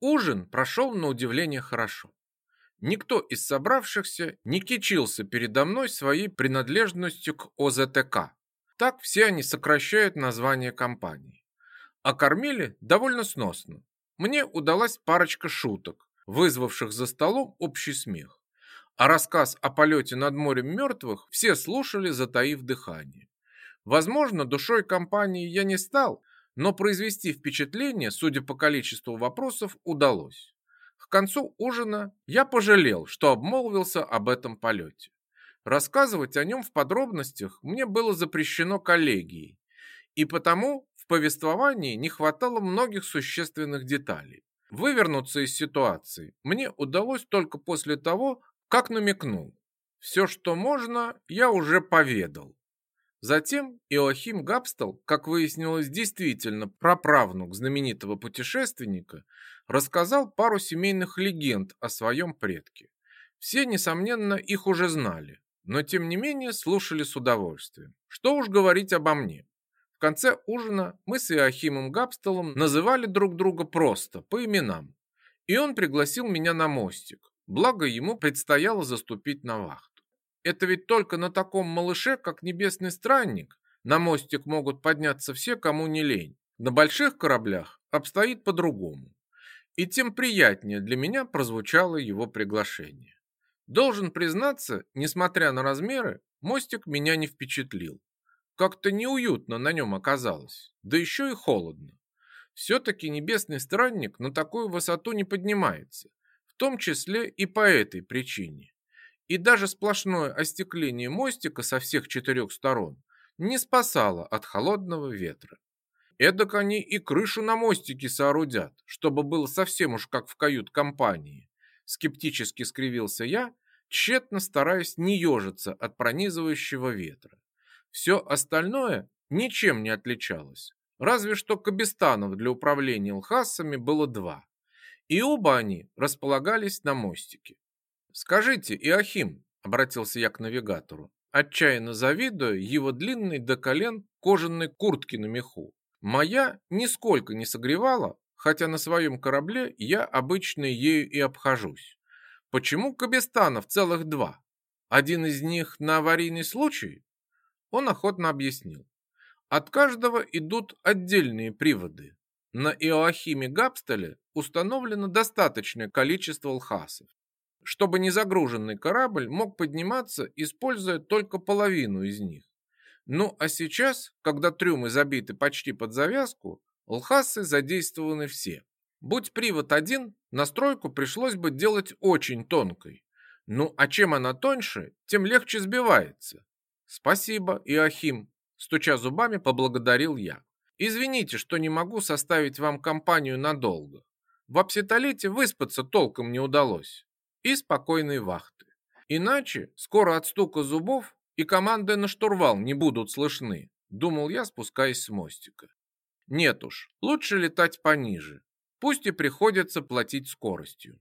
Ужин прошел на удивление хорошо. Никто из собравшихся не кичился передо мной своей принадлежностью к ОЗТК. Так все они сокращают название компании. А кормили довольно сносно. Мне удалась парочка шуток, вызвавших за столом общий смех. А рассказ о полете над морем мертвых все слушали, затаив дыхание. Возможно, душой компании я не стал, но произвести впечатление, судя по количеству вопросов, удалось. К концу ужина я пожалел, что обмолвился об этом полете. Рассказывать о нем в подробностях мне было запрещено коллегией, и потому в повествовании не хватало многих существенных деталей. Вывернуться из ситуации мне удалось только после того, как намекнул. Все, что можно, я уже поведал. Затем Иоахим Габстел, как выяснилось, действительно праправнук знаменитого путешественника, рассказал пару семейных легенд о своем предке. Все, несомненно, их уже знали, но тем не менее слушали с удовольствием. Что уж говорить обо мне. В конце ужина мы с Иоахимом Габстелом называли друг друга просто, по именам. И он пригласил меня на мостик, благо ему предстояло заступить на вахту. Это ведь только на таком малыше, как небесный странник, на мостик могут подняться все, кому не лень. На больших кораблях обстоит по-другому. И тем приятнее для меня прозвучало его приглашение. Должен признаться, несмотря на размеры, мостик меня не впечатлил. Как-то неуютно на нем оказалось, да еще и холодно. Все-таки небесный странник на такую высоту не поднимается, в том числе и по этой причине и даже сплошное остекление мостика со всех четырех сторон не спасало от холодного ветра. Эдак они и крышу на мостике соорудят, чтобы было совсем уж как в кают-компании. Скептически скривился я, тщетно стараясь не ежиться от пронизывающего ветра. Все остальное ничем не отличалось, разве что кабистанов для управления лхасами было два. И оба они располагались на мостике. «Скажите, Иохим», — обратился я к навигатору, отчаянно завидуя его длинной до колен кожаной куртке на меху. Моя нисколько не согревала, хотя на своем корабле я обычно ею и обхожусь. Почему Кабестанов целых два? Один из них на аварийный случай? Он охотно объяснил. От каждого идут отдельные приводы. На Иоахиме Габстеле установлено достаточное количество лхасов чтобы незагруженный корабль мог подниматься, используя только половину из них. Ну а сейчас, когда трюмы забиты почти под завязку, лхасы задействованы все. Будь привод один, настройку пришлось бы делать очень тонкой. Ну а чем она тоньше, тем легче сбивается. Спасибо, Иохим, стуча зубами, поблагодарил я. Извините, что не могу составить вам компанию надолго. В Апситолете выспаться толком не удалось и спокойной вахты. Иначе скоро от стука зубов и команды на штурвал не будут слышны, думал я, спускаясь с мостика. Нет уж, лучше летать пониже, пусть и приходится платить скоростью.